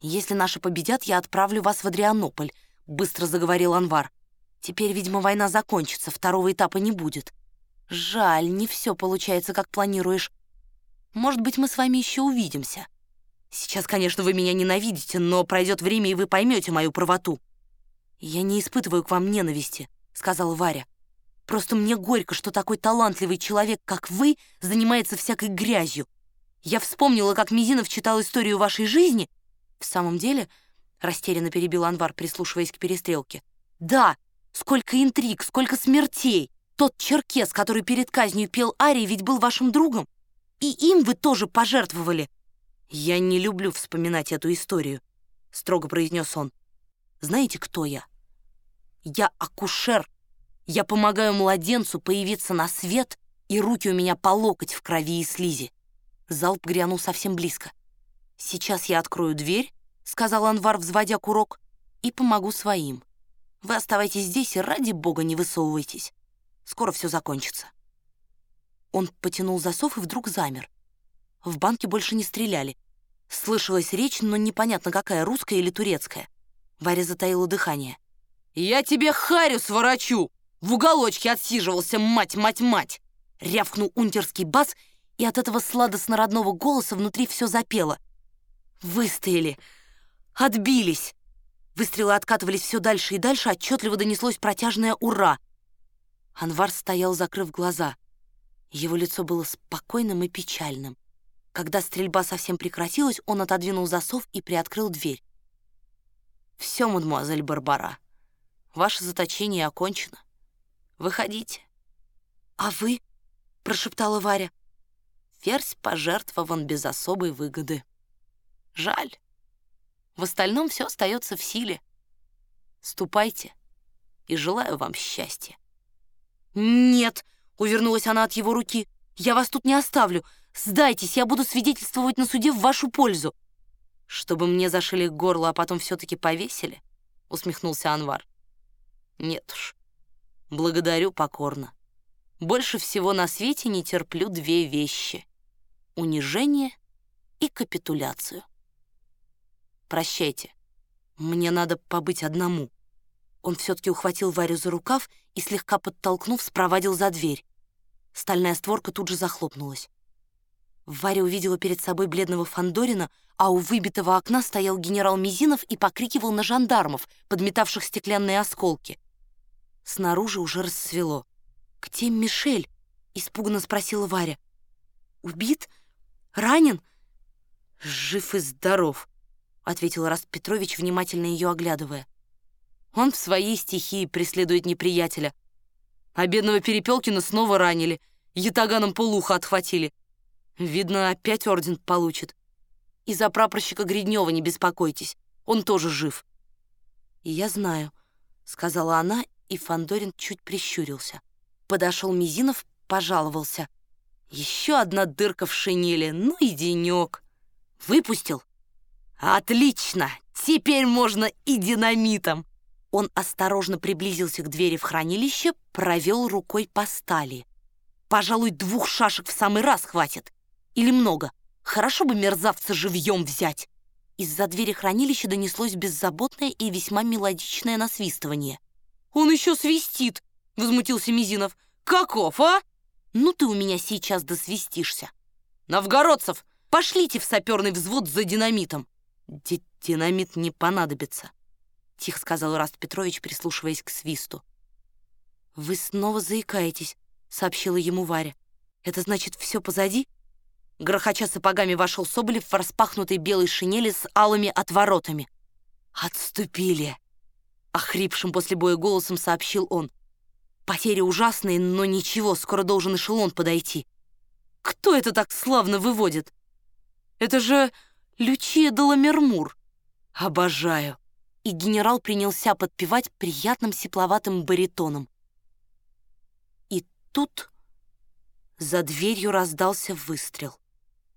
«Если наши победят, я отправлю вас в Адрианополь», — быстро заговорил Анвар. «Теперь, видимо, война закончится, второго этапа не будет. Жаль, не все получается, как планируешь. Может быть, мы с вами еще увидимся. Сейчас, конечно, вы меня ненавидите, но пройдет время, и вы поймете мою правоту». «Я не испытываю к вам ненависти», — сказала Варя. «Просто мне горько, что такой талантливый человек, как вы, занимается всякой грязью. Я вспомнила, как Мизинов читал историю вашей жизни. В самом деле, — растерянно перебил Анвар, прислушиваясь к перестрелке, — да, сколько интриг, сколько смертей. Тот черкес, который перед казнью пел арии, ведь был вашим другом. И им вы тоже пожертвовали. Я не люблю вспоминать эту историю, — строго произнес он. Знаете, кто я? Я акушер. Я помогаю младенцу появиться на свет, и руки у меня по локоть в крови и слизи. Залп грянул совсем близко. «Сейчас я открою дверь», — сказал Анвар, взводя курок, — «и помогу своим. Вы оставайтесь здесь и ради бога не высовывайтесь. Скоро все закончится». Он потянул засов и вдруг замер. В банке больше не стреляли. Слышалась речь, но непонятно какая, русская или турецкая. Варя затаила дыхание. «Я тебе харю сворачу! В уголочке отсиживался, мать, мать, мать!» Рявкнул унтерский бас, и от этого сладостно-родного голоса внутри все запело. Выстояли! Отбились! Выстрелы откатывались все дальше и дальше, отчетливо донеслось протяжное «Ура!». Анвар стоял, закрыв глаза. Его лицо было спокойным и печальным. Когда стрельба совсем прекратилась, он отодвинул засов и приоткрыл дверь. «Все, мадемуазель Барбара, ваше заточение окончено. Выходите». «А вы?» — прошептала Варя. Ферзь пожертвован без особой выгоды. Жаль. В остальном все остается в силе. Ступайте, и желаю вам счастья. «Нет!» — увернулась она от его руки. «Я вас тут не оставлю. Сдайтесь, я буду свидетельствовать на суде в вашу пользу». «Чтобы мне зашили горло, а потом все-таки повесили?» — усмехнулся Анвар. «Нет уж. Благодарю покорно. Больше всего на свете не терплю две вещи — унижение и капитуляцию. Прощайте, мне надо побыть одному. Он все-таки ухватил Варю за рукав и, слегка подтолкнув, спровадил за дверь. Стальная створка тут же захлопнулась. Варя увидела перед собой бледного Фандорина, а у выбитого окна стоял генерал Мизинов и покрикивал на жандармов, подметавших стеклянные осколки. Снаружи уже рассвело. «Где Мишель?» — испуганно спросила Варя. «Убит? Ранен?» «Жив и здоров», — ответил Раст Петрович, внимательно ее оглядывая. «Он в своей стихии преследует неприятеля. А бедного Перепелкина снова ранили, ятаганом полуха отхватили. Видно, опять орден получит. И за прапорщика Гриднева не беспокойтесь, он тоже жив». «И я знаю», — сказала она, и Фандорин чуть прищурился. Подошел Мизинов, пожаловался. Еще одна дырка в шинели, ну и денек. Выпустил? Отлично! Теперь можно и динамитом. Он осторожно приблизился к двери в хранилище, провел рукой по стали. Пожалуй, двух шашек в самый раз хватит. Или много. Хорошо бы мерзавца живьем взять. Из-за двери хранилища донеслось беззаботное и весьма мелодичное насвистывание. «Он еще свистит!» возмутился Мизинов. «Каков, а?» «Ну ты у меня сейчас досвистишься». «Новгородцев, пошлите в саперный взвод за динамитом». «Динамит не понадобится», — тихо сказал Раст Петрович, прислушиваясь к свисту. «Вы снова заикаетесь», — сообщила ему Варя. «Это значит, все позади?» Грохоча сапогами вошел Соболев в распахнутой белой шинели с алыми отворотами. «Отступили!» — охрипшим после боя голосом сообщил он. Потери ужасные, но ничего, скоро должен эшелон подойти. Кто это так славно выводит? Это же Лючия Доломермур. Обожаю. И генерал принялся подпевать приятным сепловатым баритоном. И тут за дверью раздался выстрел.